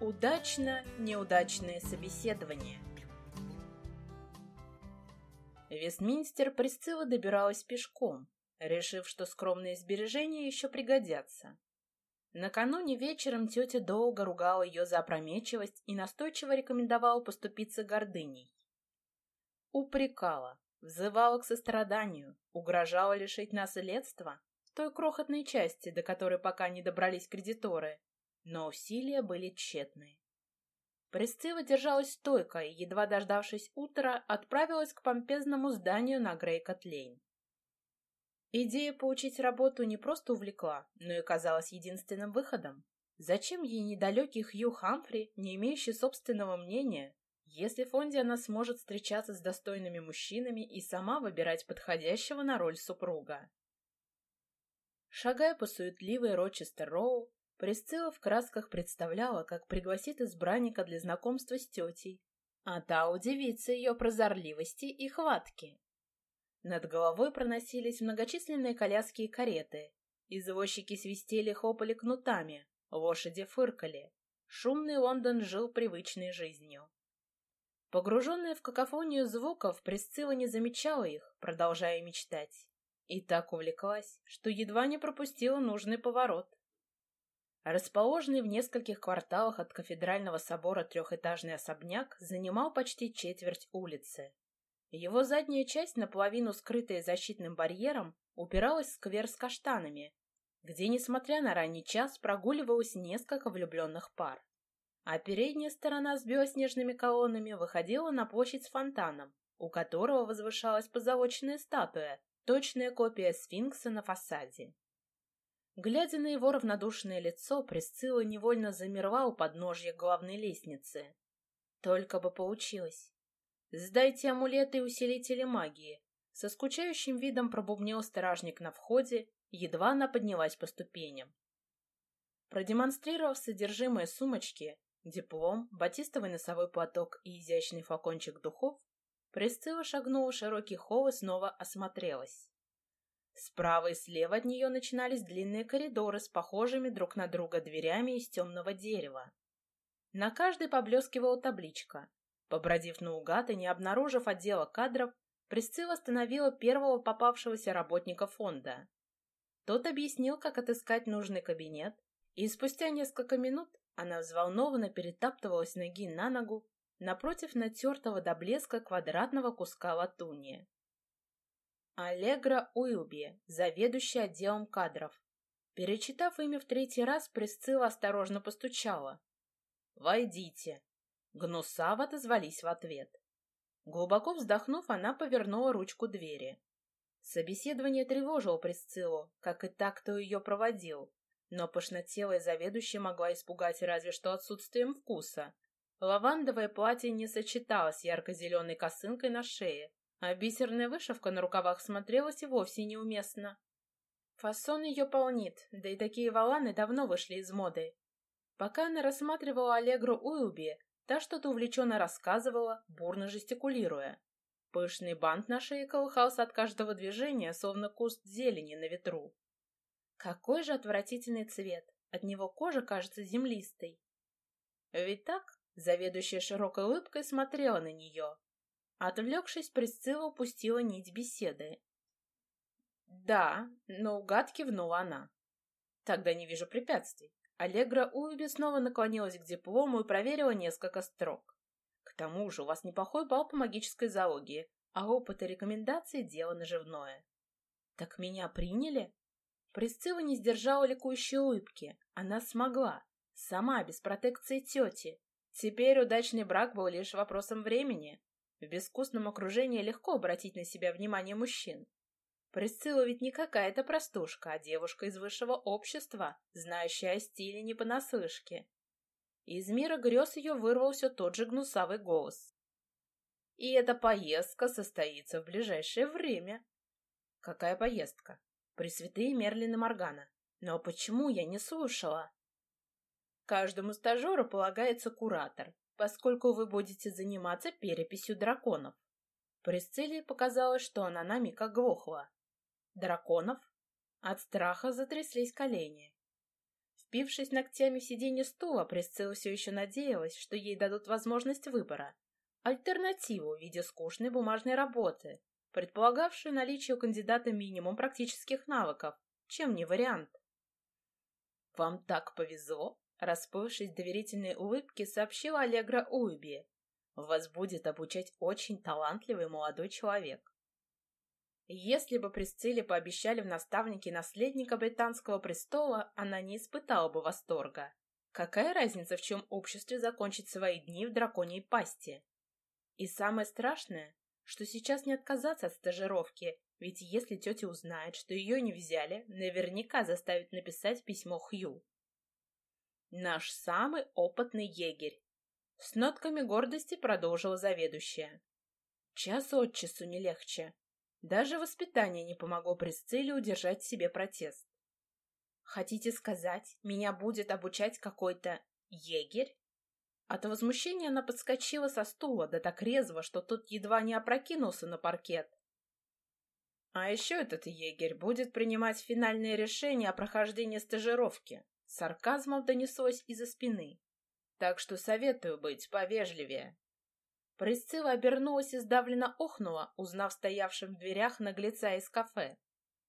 Удачно-неудачное собеседование Вестминстер Присцилла добиралась пешком, решив, что скромные сбережения еще пригодятся. Накануне вечером тетя долго ругала ее за опрометчивость и настойчиво рекомендовала поступиться гордыней. Упрекала, взывала к состраданию, угрожала лишить наследства, той крохотной части, до которой пока не добрались кредиторы, но усилия были тщетны. Пресцилла держалась стойко и, едва дождавшись утра, отправилась к помпезному зданию на Грейкот-Лейн. Идея получить работу не просто увлекла, но и казалась единственным выходом. Зачем ей недалекий Хью Хамфри, не имеющий собственного мнения, если в фонде она сможет встречаться с достойными мужчинами и сама выбирать подходящего на роль супруга? Шагая по суетливой Рочестер-Роу, Присцилла в красках представляла, как пригласит избранника для знакомства с тетей, а та удивится ее прозорливости и хватки. Над головой проносились многочисленные коляски и кареты. Извозчики свистели, хлопали кнутами, лошади фыркали. Шумный Лондон жил привычной жизнью. Погруженная в какофонию звуков, Присцилла не замечала их, продолжая мечтать. И так увлеклась, что едва не пропустила нужный поворот. Расположенный в нескольких кварталах от кафедрального собора трехэтажный особняк занимал почти четверть улицы. Его задняя часть, наполовину скрытая защитным барьером, упиралась в сквер с каштанами, где, несмотря на ранний час, прогуливалось несколько влюбленных пар. А передняя сторона с белоснежными колоннами выходила на площадь с фонтаном, у которого возвышалась позолоченная статуя, точная копия сфинкса на фасаде. Глядя на его равнодушное лицо, Присцилла невольно замерла у подножья главной лестницы. Только бы получилось. «Сдайте амулеты и усилители магии», — со скучающим видом пробубнил стражник на входе, едва она поднялась по ступеням. Продемонстрировав содержимое сумочки, диплом, батистовый носовой платок и изящный флакончик духов, Присцилла шагнула в широкий холл и снова осмотрелась. Справа и слева от нее начинались длинные коридоры с похожими друг на друга дверями из темного дерева. На каждой поблескивала табличка. Побродив наугад и не обнаружив отдела кадров, Присцилла остановила первого попавшегося работника фонда. Тот объяснил, как отыскать нужный кабинет, и спустя несколько минут она взволнованно перетаптывалась ноги на ногу напротив натертого до блеска квадратного куска латуни. Аллегра Уилби, заведующая отделом кадров. Перечитав имя в третий раз, Присцилла осторожно постучала. «Войдите!» Гнусаво отозвались в ответ. Глубоко вздохнув, она повернула ручку двери. Собеседование тревожило Присциллу, как и так, кто ее проводил. Но пышнотелая заведующая могла испугать разве что отсутствием вкуса. Лавандовое платье не сочеталось с ярко-зеленой косынкой на шее, а бисерная вышивка на рукавах смотрелась и вовсе неуместно. Фасон ее полнит, да и такие валаны давно вышли из моды. Пока она рассматривала Аллегру Уилби, та что-то увлеченно рассказывала, бурно жестикулируя. Пышный бант на шее колыхался от каждого движения, словно куст зелени на ветру. Какой же отвратительный цвет! От него кожа кажется землистой. Ведь так, заведующая широкой улыбкой смотрела на нее, Отвлекшись, Присцилла упустила нить беседы. «Да», — наугад кивнула она. «Тогда не вижу препятствий». Аллегра Уиби снова наклонилась к диплому и проверила несколько строк. «К тому же у вас неплохой балл по магической зоологии, а опыт и рекомендации — дело наживное». «Так меня приняли?» Присцилла не сдержала ликующей улыбки. Она смогла. Сама, без протекции тети. Теперь удачный брак был лишь вопросом времени. В безвкусном окружении легко обратить на себя внимание мужчин. Присцилла ведь не какая-то простушка, а девушка из высшего общества, знающая о стиле не понаслышке. Из мира грез ее вырвал все тот же гнусавый голос. И эта поездка состоится в ближайшее время. Какая поездка? Пресвятые Мерлин и Моргана. Но почему я не слушала? Каждому стажеру полагается куратор, поскольку вы будете заниматься переписью драконов. Присциллии показалось, что она на миг оглохла. Драконов? От страха затряслись колени. Впившись ногтями в сиденье стула, Присцилла все еще надеялась, что ей дадут возможность выбора. Альтернативу в виде скучной бумажной работы, предполагавшую наличие у кандидата минимум практических навыков, чем не вариант. «Вам так повезло!» — расплывшись доверительной улыбке, сообщила Аллегра Уйби. «Вас будет обучать очень талантливый молодой человек». Если бы Присцилле пообещали в наставнике наследника британского престола, она не испытала бы восторга. Какая разница, в чем обществе закончить свои дни в драконьей пасти? И самое страшное, что сейчас не отказаться от стажировки, ведь если тетя узнает, что ее не взяли, наверняка заставит написать письмо Хью. Наш самый опытный егерь. С нотками гордости продолжила заведующая. Час от часу не легче. Даже воспитание не помогло Присцилле удержать в себе протест. Хотите сказать, меня будет обучать какой-то егерь? От возмущения она подскочила со стула, да так резво, что тот едва не опрокинулся на паркет. А еще этот егерь будет принимать финальные решения о прохождении стажировки. Сарказмом донеслось из-за спины. Так что советую быть повежливее. Присцилла обернулась и сдавленно охнула, узнав стоявшим в дверях наглеца из кафе.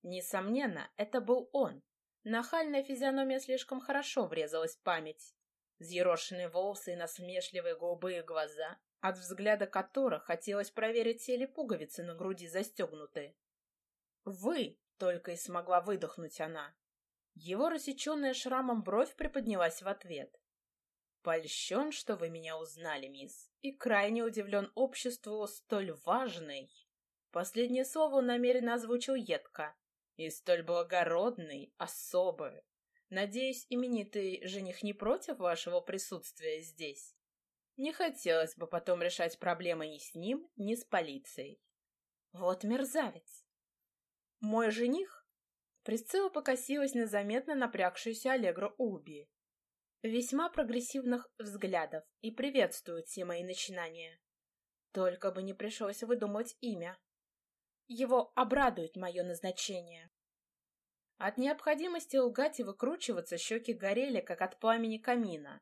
Несомненно, это был он. Нахальная физиономия слишком хорошо врезалась в память. Взъерошенные волосы и насмешливые голубые глаза, от взгляда которых хотелось проверить, все ли пуговицы на груди застегнуты. «Вы!» — только и смогла выдохнуть она. Его рассеченная шрамом бровь приподнялась в ответ. Польщен, что вы меня узнали, мисс, и крайне удивлен обществу столь важной. Последнее слово он намеренно озвучил едко. И столь благородный, особый. Надеюсь, именитый жених не против вашего присутствия здесь? Не хотелось бы потом решать проблемы ни с ним, ни с полицией. Вот мерзавец. Мой жених? Присцилла покосилась на заметно напрягшуюся Аллегру Уби весьма прогрессивных взглядов и приветствует все мои начинания. Только бы не пришлось выдумывать имя. Его обрадует мое назначение. От необходимости лгать и выкручиваться щеки горели, как от пламени камина.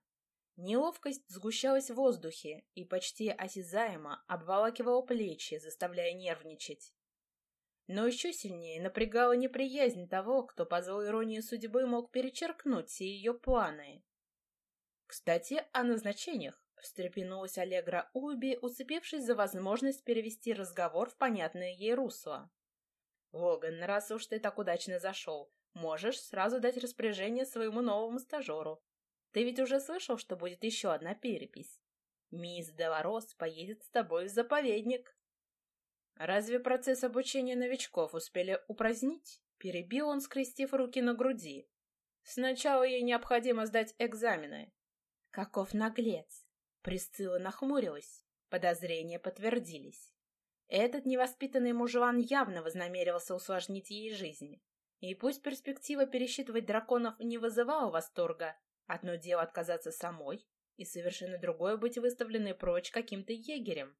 Неловкость сгущалась в воздухе и почти осязаемо обволакивала плечи, заставляя нервничать. Но еще сильнее напрягала неприязнь того, кто по злой иронии судьбы мог перечеркнуть все ее планы. «Кстати, о назначениях», — встрепенулась Аллегра Уби, уцепившись за возможность перевести разговор в понятное ей русло. «Логан, раз уж ты так удачно зашел, можешь сразу дать распоряжение своему новому стажеру. Ты ведь уже слышал, что будет еще одна перепись. Мисс Деларос поедет с тобой в заповедник». «Разве процесс обучения новичков успели упразднить?» Перебил он, скрестив руки на груди. «Сначала ей необходимо сдать экзамены, Каков наглец! Присцилла нахмурилась. Подозрения подтвердились. Этот невоспитанный мужлан явно вознамерился усложнить ей жизнь. И пусть перспектива пересчитывать драконов не вызывала восторга, одно дело отказаться самой, и совершенно другое быть выставленной прочь каким-то егерем.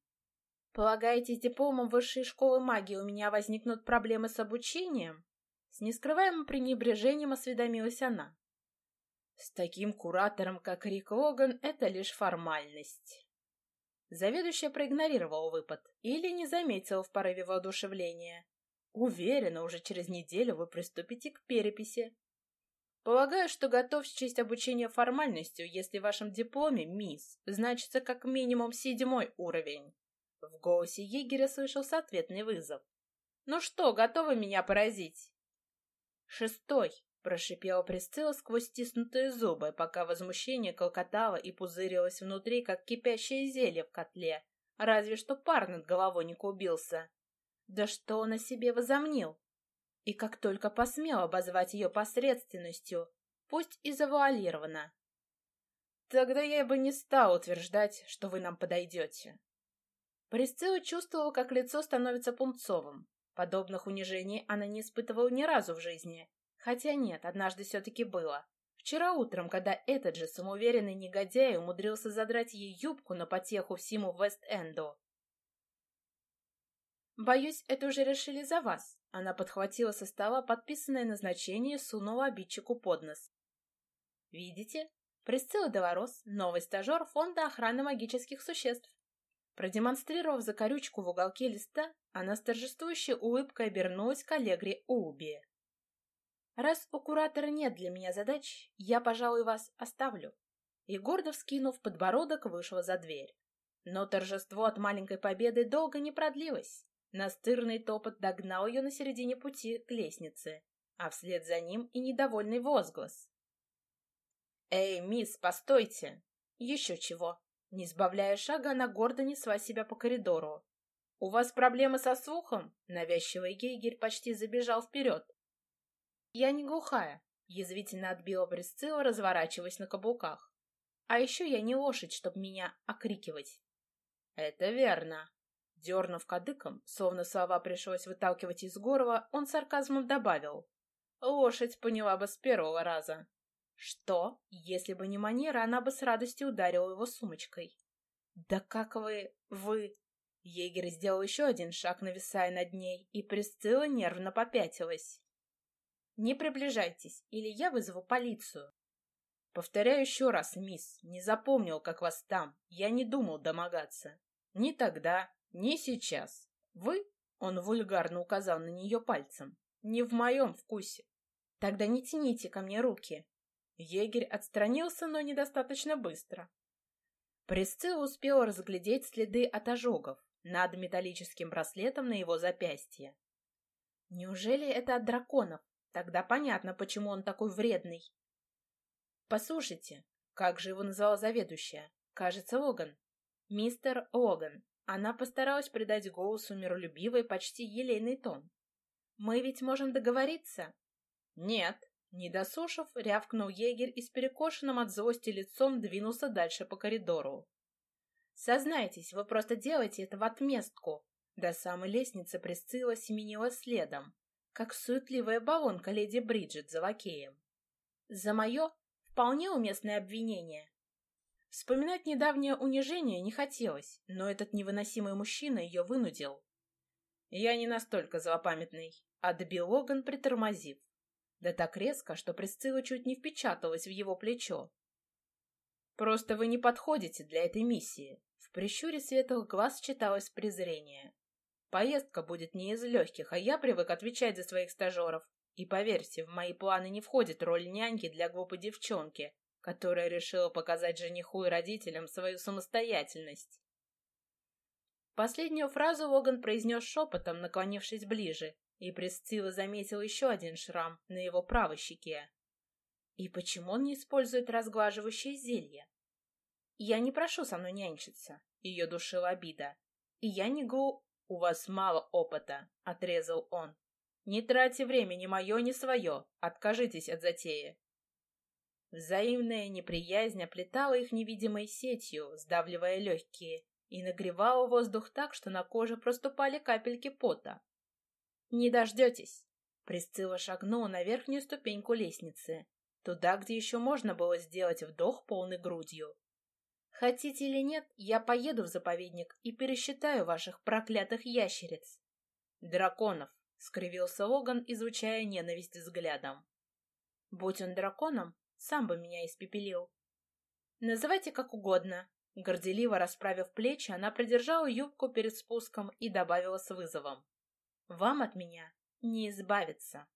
«Полагаете, с дипломом высшей школы магии у меня возникнут проблемы с обучением?» С нескрываемым пренебрежением осведомилась она. С таким куратором, как Рик Логан, это лишь формальность. Заведующая проигнорировал выпад или не заметил в порыве воодушевления. Уверена, уже через неделю вы приступите к переписи. Полагаю, что готов счесть обучение формальностью, если в вашем дипломе, мисс, значится как минимум седьмой уровень. В голосе егеря слышался ответный вызов. Ну что, готовы меня поразить? Шестой, Прошипела Присцилла сквозь стиснутые зубы, пока возмущение колкотало и пузырилось внутри, как кипящее зелье в котле. Разве что пар над головой не клубился. Да что он о себе возомнил? И как только посмел обозвать ее посредственностью, пусть и завуалированно. Тогда я бы не стал утверждать, что вы нам подойдете. Присцилла чувствовала, как лицо становится пунцовым. Подобных унижений она не испытывала ни разу в жизни, Хотя нет, однажды все-таки было. Вчера утром, когда этот же самоуверенный негодяй умудрился задрать ей юбку на потеху всему Вест-Энду. «Боюсь, это уже решили за вас». Она подхватила со стола подписанное назначение и сунула обидчику под нос. Видите? Присцилла Деворос, новый стажер Фонда охраны магических существ. Продемонстрировав закорючку в уголке листа, она с торжествующей улыбкой обернулась к Аллегре Уби. «Раз у куратора нет для меня задач, я, пожалуй, вас оставлю». И гордо вскинув подбородок, вышла за дверь. Но торжество от маленькой победы долго не продлилось. Настырный топот догнал ее на середине пути к лестнице, а вслед за ним и недовольный возглас. «Эй, мисс, постойте!» «Еще чего!» Не сбавляя шага, она гордо несла себя по коридору. «У вас проблемы со слухом?» Навязчивый Гейгер почти забежал вперед. «Я не глухая», — язвительно отбила Присцилла, разворачиваясь на каблуках. «А еще я не лошадь, чтобы меня окрикивать». «Это верно». Дернув кадыком, словно слова пришлось выталкивать из горла, он сарказмом добавил. «Лошадь поняла бы с первого раза». Что? Если бы не манера, она бы с радостью ударила его сумочкой. «Да как вы... вы...» Егерь сделал еще один шаг, нависая над ней, и Присцилла нервно попятилась. «Не приближайтесь, или я вызову полицию». «Повторяю еще раз, мисс, не запомнил, как вас там. Я не думал домогаться. Ни тогда, ни сейчас. Вы, — он вульгарно указал на нее пальцем, — не в моем вкусе. Тогда не тяните ко мне руки. Егерь отстранился, но недостаточно быстро. Пресцилла успела разглядеть следы от ожогов над металлическим браслетом на его запястье. Неужели это от драконов? Тогда понятно, почему он такой вредный. Послушайте, как же его назвала заведующая? Кажется, Логан. Мистер Логан. Она постаралась придать голосу миролюбивый, почти елейный тон. Мы ведь можем договориться? Нет, не досушив, рявкнул егерь и с перекошенным от злости лицом двинулся дальше по коридору. «Сознайтесь, вы просто делаете это в отместку!» До самой лестницы Присцилла семенила следом, как суетливая баллонка леди Бриджит за лакеем. «За мое вполне уместное обвинение!» Вспоминать недавнее унижение не хотелось, но этот невыносимый мужчина ее вынудил. «Я не настолько злопамятный», — отбил Логан, притормозив. Да так резко, что Присцилла чуть не впечаталась в его плечо. «Просто вы не подходите для этой миссии», — в прищуре светлых глаз читалось презрение. «Поездка будет не из легких, а я привык отвечать за своих стажеров. И поверьте, в мои планы не входит роль няньки для глупой девчонки, которая решила показать жениху и родителям свою самостоятельность. Последнюю фразу Логан произнес шепотом, наклонившись ближе, и Пресцилла заметил еще один шрам на его правой щеке. И почему он не использует разглаживающее зелье? Я не прошу со мной нянчиться, ее душила обида. И я не гу... У вас мало опыта, отрезал он. Не тратьте время ни мое, ни свое. Откажитесь от затеи. Взаимная неприязнь оплетала их невидимой сетью, сдавливая легкие, и нагревала воздух так, что на коже проступали капельки пота. «Не дождетесь!» Присцилла шагнула на верхнюю ступеньку лестницы, туда, где еще можно было сделать вдох полной грудью. «Хотите или нет, я поеду в заповедник и пересчитаю ваших проклятых ящериц!» «Драконов!» — скривился Логан, изучая ненависть взглядом. «Будь он драконом, сам бы меня испепелил!» «Называйте как угодно!» Горделиво расправив плечи, она придержала юбку перед спуском и добавила с вызовом. Вам от меня не избавиться.